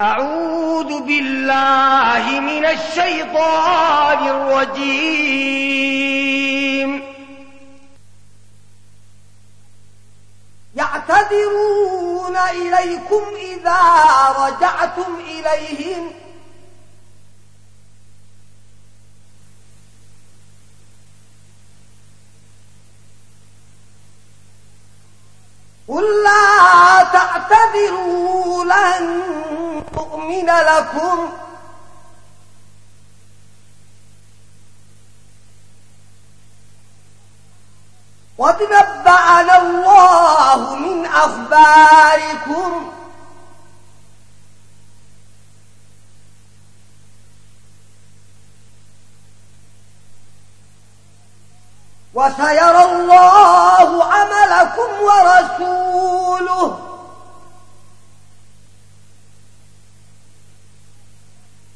أعوذ بالله من الشيطان الرجيم. يعتذرون إليكم إذا رجعتم إليهم. قل لا تعتذروا لن أن تؤمن لكم وتنبأنا الله من أخباركم وسيرى الله عملكم ورسوله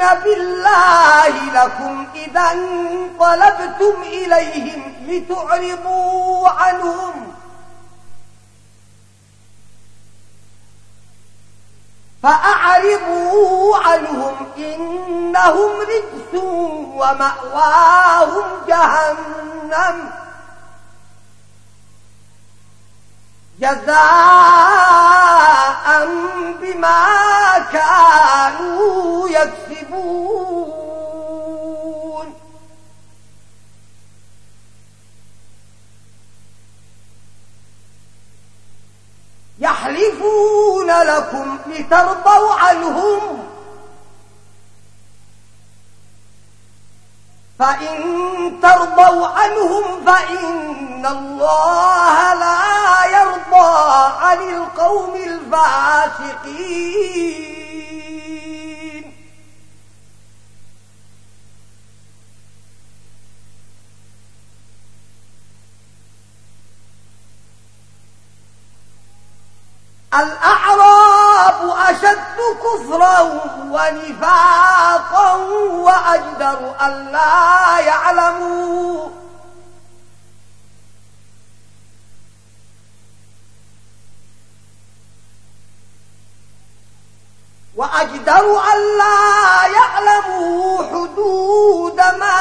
يؤمنون بالله لكم إذا انقلبتم إليهم لتعرضوا عنهم فأعرضوا عنهم إنهم رجس ومأواهم جهنم جزاء بما كانوا يكسبون. يحلفون لكم لترضوا عنهم. فإن ترضوا عنهم فإن الله لا يرضى عن القوم الفاسقين الأعراض الأعراب أشد كفرا ونفاقا وأجدر أن لا يعلموا. وأجدر أن لا يعلموا حدود ما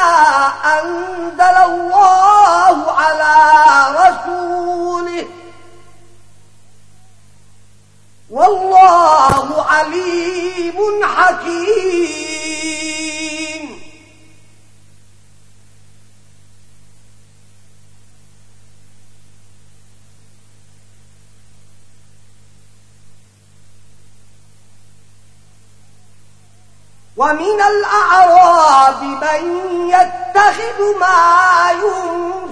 أنزل الله على رسوله. والله عليم حكيم ومن الأعراب من يتخذ ما ينفع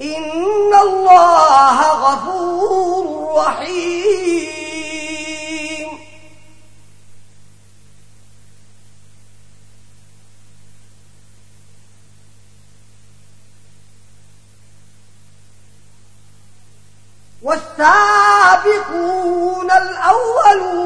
إن الله غفور رحيم والسابقون الأولون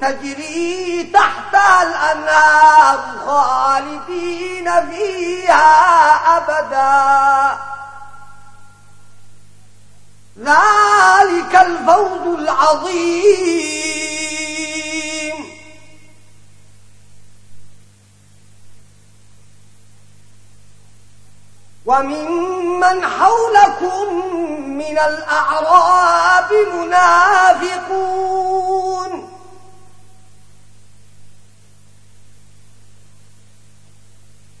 تجري تحت الأنهار خالدين فيها أبدا. ذلك الفوز العظيم. وممن حولكم من الأعراب منافقون.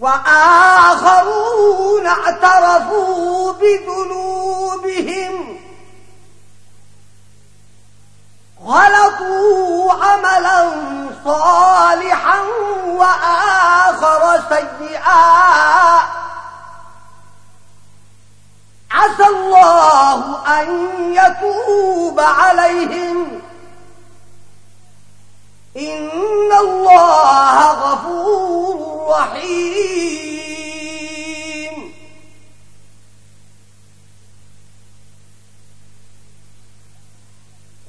وآخرون اعترفوا بذنوبهم. غلطوا عملا صالحا وآخر سيئا. عسى الله أن يتوب عليهم. إن الله غفور الرحيم.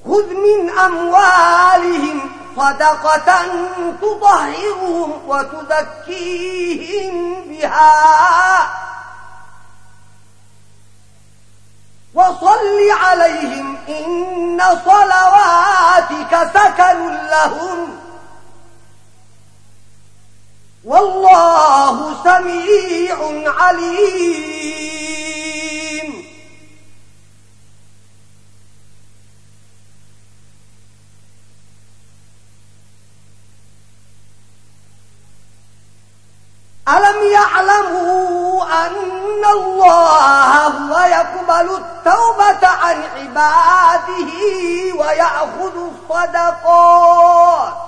خذ من أموالهم صدقة تطهرهم وتذكيهم بها. وصل عليهم إن صلواتك سكن لهم. والله سميع عليم. ألم يعلموا أن الله هو يقبل التوبة عن عباده ويأخذ الصدقات؟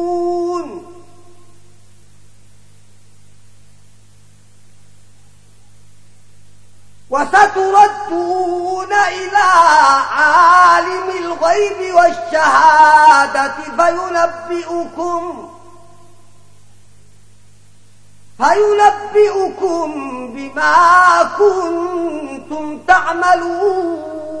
وستردون إلى عالم الغيب والشهادة فينبئكم فينبئكم بما كنتم تعملون.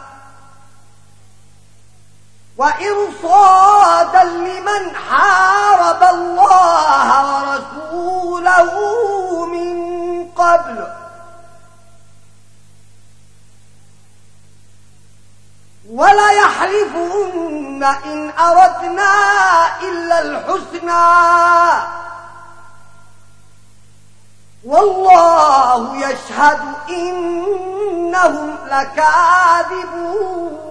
وإرصادا لمن حارب الله ورسوله من قبل ولا يحلفن إن أردنا إلا الحسنى والله يشهد إنهم لكاذبون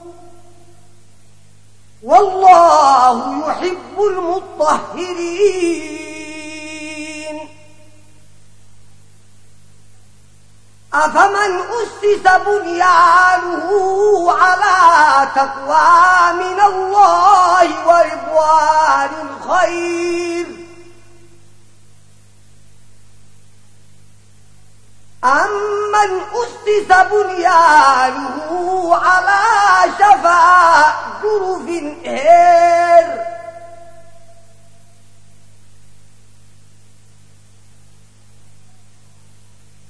والله يحب المطهرين. أفمن أسس بنيانه على تقوى من الله ورضوان خير أمن أسس بنيانه على شَفَاءُ جرف هير.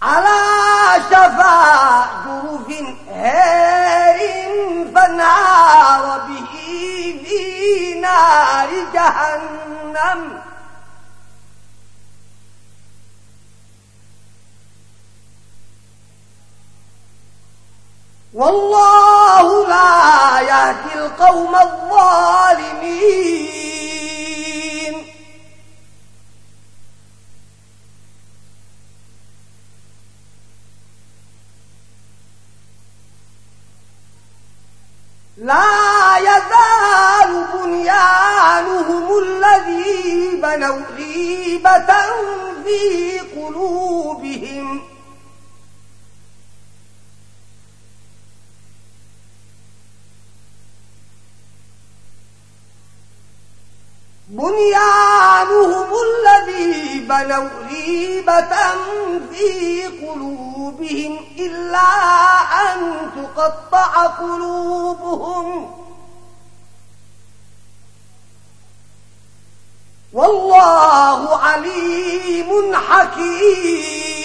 على شَفَاءُ جرف هير فنار به في نار جهنم. والله لا يهدي القوم الظالمين. لا يزال بنيانهم الذي بنوا غيبة في قلوبهم. بنيانهم الذي بنوا ريبة في قلوبهم إلا أن تقطع قلوبهم. والله عليم حكيم.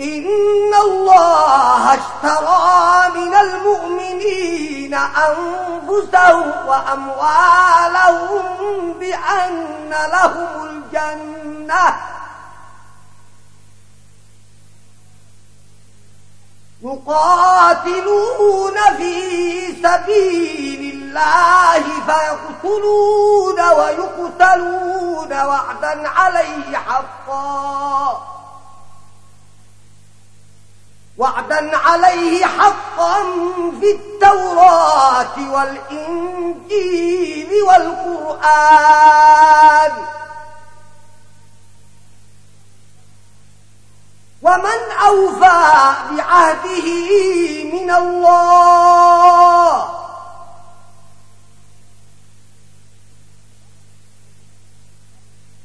إن أنفسهم وأموالهم بأن لهم الجنة. يقاتلون في سبيل الله فيقتلون ويقتلون وعدا عليه حقا. وعدا عليه حقا في التوراة والإنجيل والقرآن. ومن أوفى بعهده من الله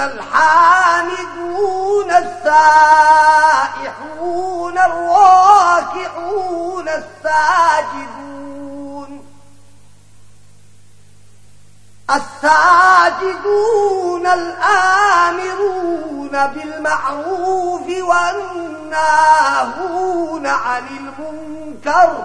الحامدون السائحون الراكعون الساجدون الساجدون الآمرون بالمعروف والناهون عن المنكر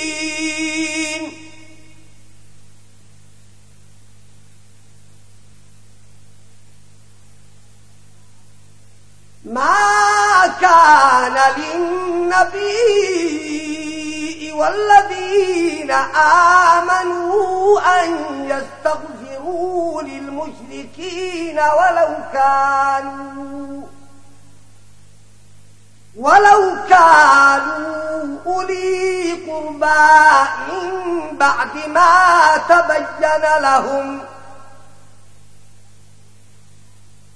النبي والذين آمنوا أن يستغفروا للمشركين ولو كانوا ولو كانوا أولي قرباء بعد ما تبين لهم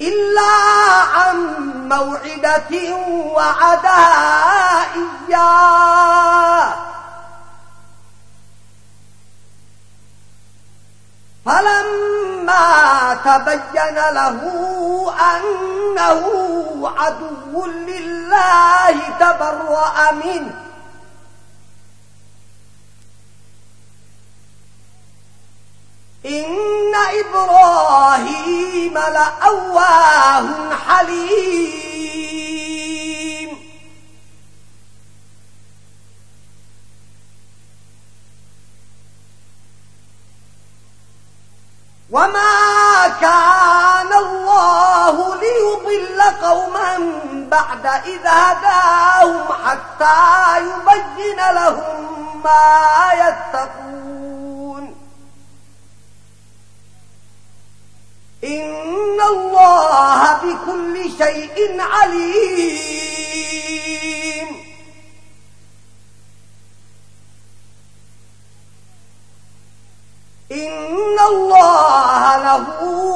إلا عن موعدة وعدا إياه فلما تبين له أنه عدو لله تبرأ منه. إن إبراهيم لأواه حليم. وما كان الله ليضل قوما بعد إذا هداهم حتى يبين لهم ما يتقون. إن الله بكل شيء عليم. إن الله له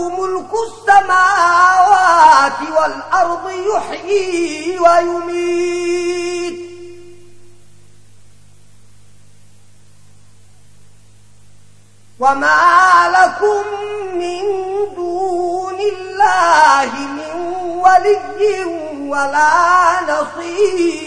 ملك السماوات والأرض يحيي ويميت. وما لكم من لله من ولي ولا نصير.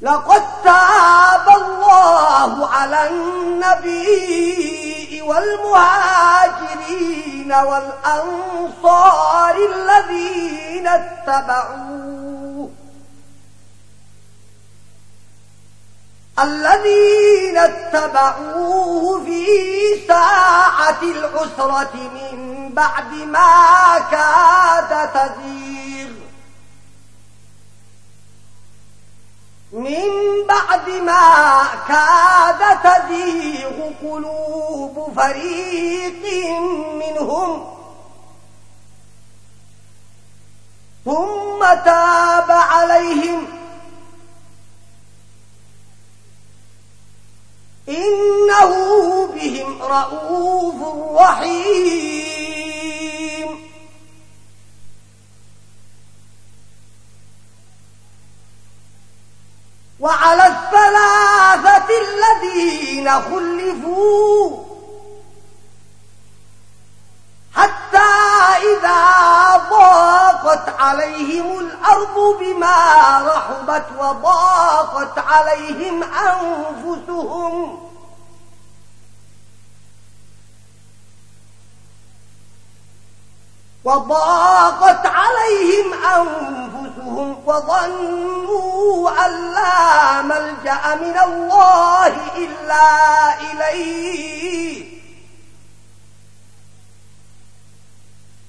لقد تاب الله على النبي والمهاجرين والأنصار الذين اتبعوه. الذين اتبعوه في ساعة العسرة من بعد ما كاد تزيغ. من بعد ما كاد تزيغ قلوب فريق منهم. ثم تاب عليهم إنه بهم رؤوف رحيم. وعلى الثلاثة الذين خلفوا حتى إذا ضاقت عليهم الأرض بما رحبت وضاقت عليهم أنفسهم. وضاقت عليهم أنفسهم وظنوا أن لا ملجأ من الله إلا إليه.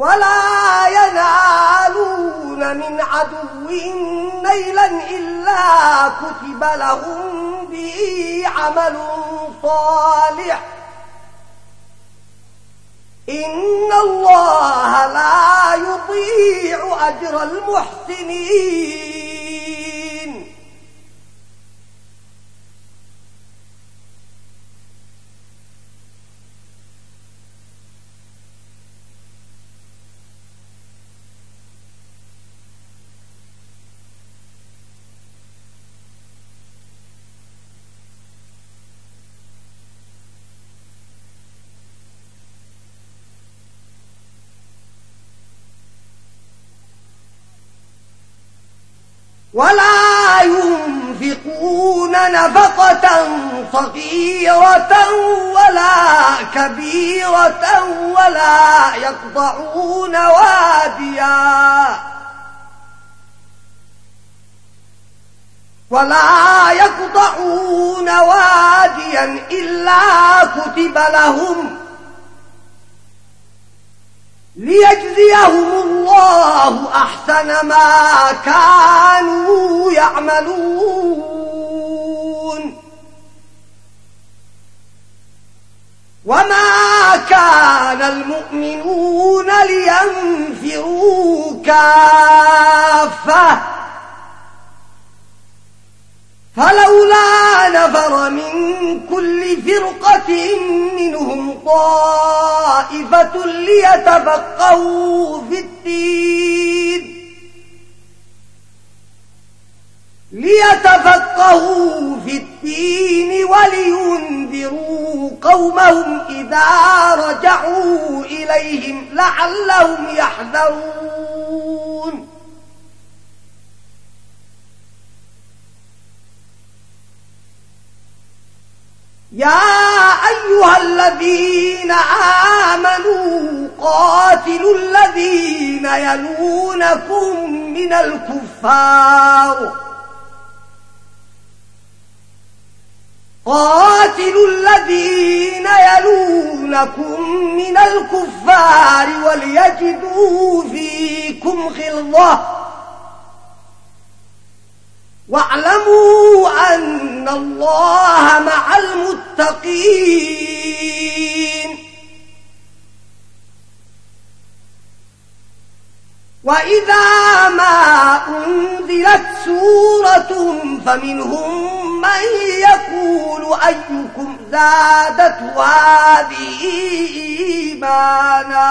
ولا ينالون من عدو نيلا إلا كتب لهم به عمل صالح. إن الله لا يطيع أجر المحسنين. ولا ينفقون نفقة صغيرة ولا كبيرة ولا يقضعون واديا ولا يقضعون واديا إلا كتب لهم ليجزيهم الله أحسن ما كانوا يعملون. وما كان المؤمنون لينفروا كافة فلولا نفر من كل فرقة منهم طائفة ليتفقوا في الدين. ليتفقهوا في الدين ولينذروا قومهم إذا رجعوا إليهم لعلهم يحذرون. يا أيها الذين آمنوا قاتلوا الذين يلونكم من الكفار. قاتلوا الذين يلونكم من الكفار وليجدوا فيكم خلظة واعلموا أن الله مع المتقين. وإذا ما أنزلت سورة فمنهم من يقول أيكم زادت هذه إيمانا.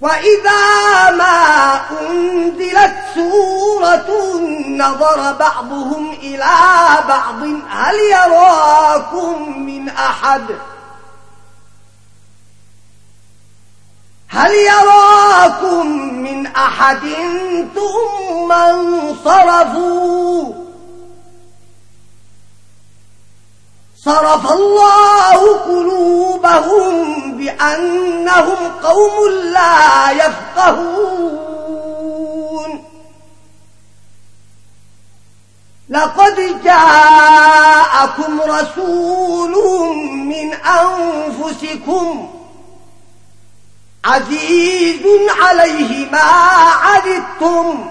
وَإِذَا مَا أُنْزِلَتْ سُورَةٌ نَظَرَ بَعْضُهُمْ إِلَى بَعْضٍ هَلْ يَرَاكُمْ مِنْ أَحَدٍ؟ هل يراكم من أحد ثم انصرفوا؟ صرف الله قلوبهم قلوبهم بأنهم قوم لا يفقهون. لقد جاءكم رسول من أنفسكم عزيز عليه ما عددتم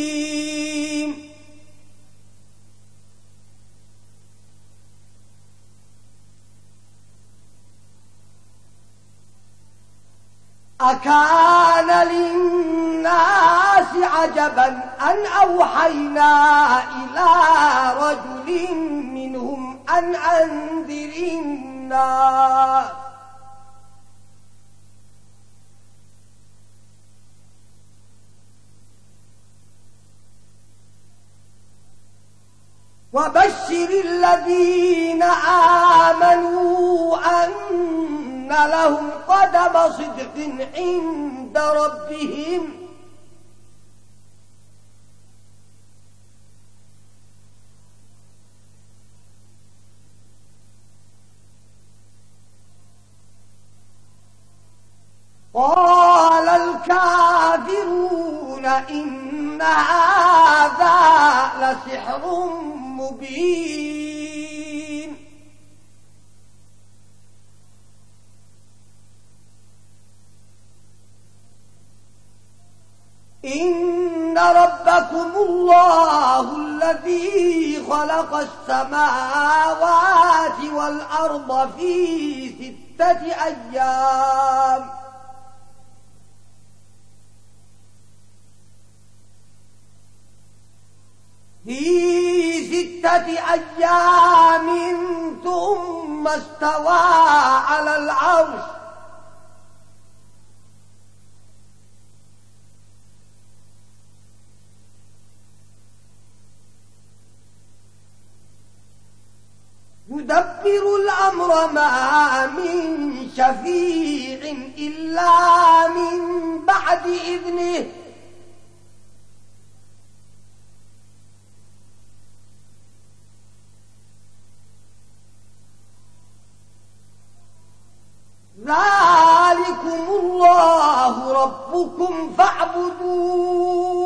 أَكَانَ للناس عجبا أن أوحينا إلى رجل منهم أن أنذر الناس. وبشر الذين آمنوا أن إِنَّ لهم قدم صدق عند ربهم قال الكافرون إن هذا لسحر مبين ربكم الله الذي خلق السماوات والأرض في ستة أيام في ستة أيام ثم استوى على العرش يدبر الأمر ما من شفيع إلا من بعد إذنه. ذلكم الله ربكم فاعبدون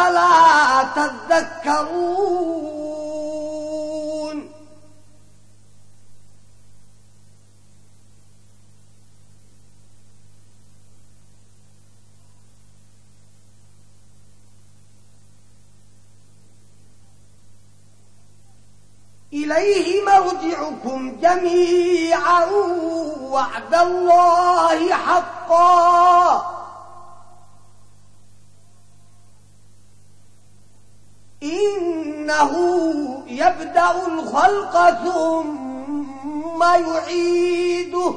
أفلا تذكرون إليه مرجعكم جميعا وعد الله حقا إنه يبدأ الخلق ثم يعيده.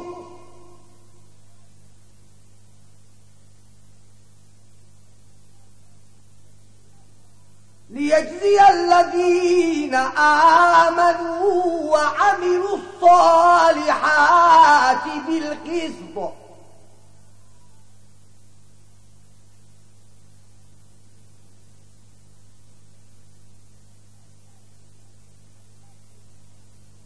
ليجزي الذين آمنوا وعملوا الصالحات بالقسط.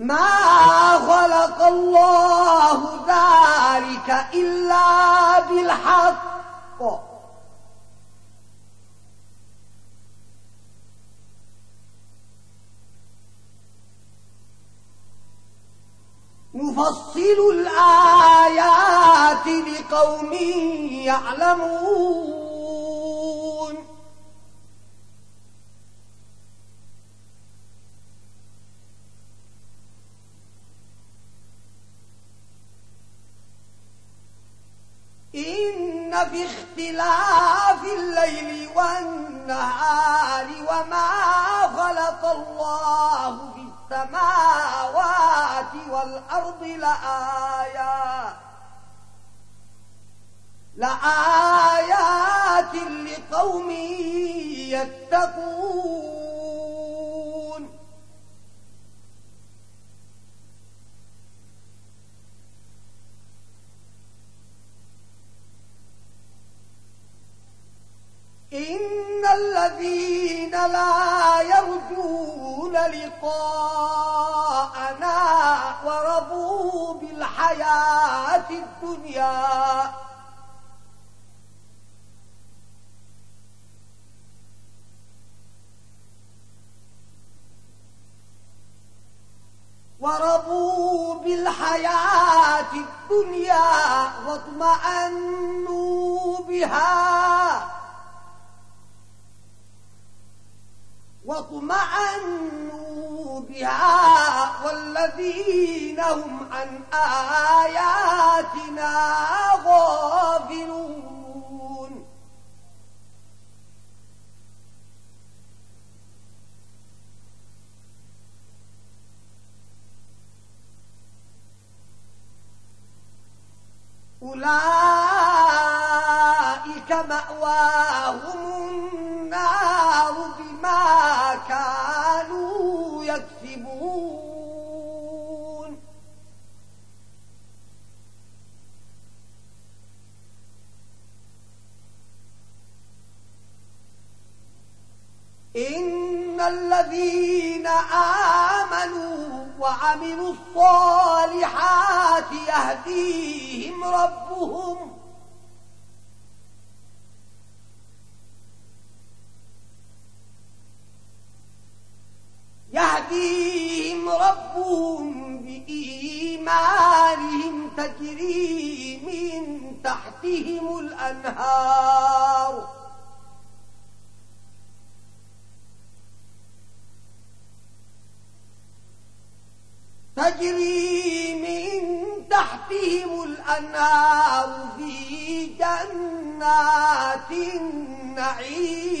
ما خلق الله ذلك إلا بالحق. نفصل الآيات لقوم يعلمون. باختلاف الليل والنهار وما خلق الله في السماوات والأرض لآيات لآيات لقوم يتقون. إن الذين لا يرجون لقاءنا ورضوا بالحياة الدنيا وربوا بالحياة الدنيا واطمأنوا بها وطمأنوا بها والذين هم عن آياتنا غافلون. أولئك مأواهم ما كانوا يكسبون إن الذين آمنوا وعملوا الصالحات يهديهم ربهم يهديهم ربهم بإيمانهم تجري من تحتهم الأنهار. تجري من تحتهم الأنهار في جنات النعيم.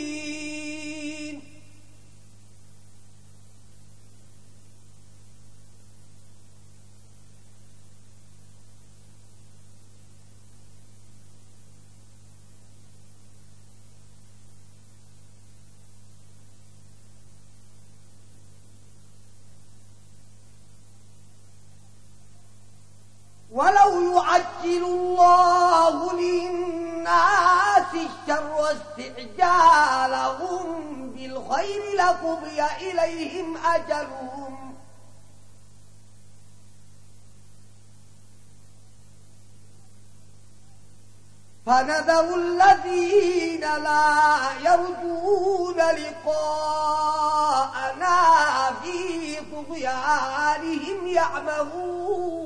فنذر الذين لا يرجون لقاءنا في طغيانهم يعمهون.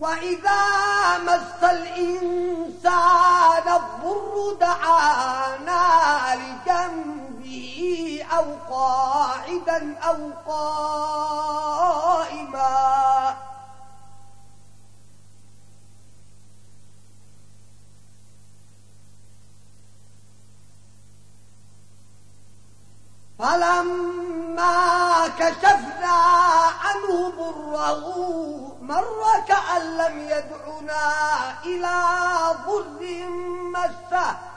وإذا مس الإنسان كان لجنبي أو قاعدا أو قائما. فلما كشفنا عنه بره مر كأن لم يدعنا إلى ضر مسه.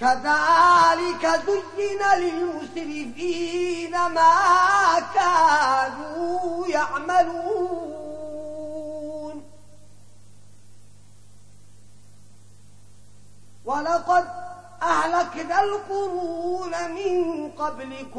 كذلك زين للمسرفين ما كانوا يعملون. ولقد أهلكنا القرون من قبلكم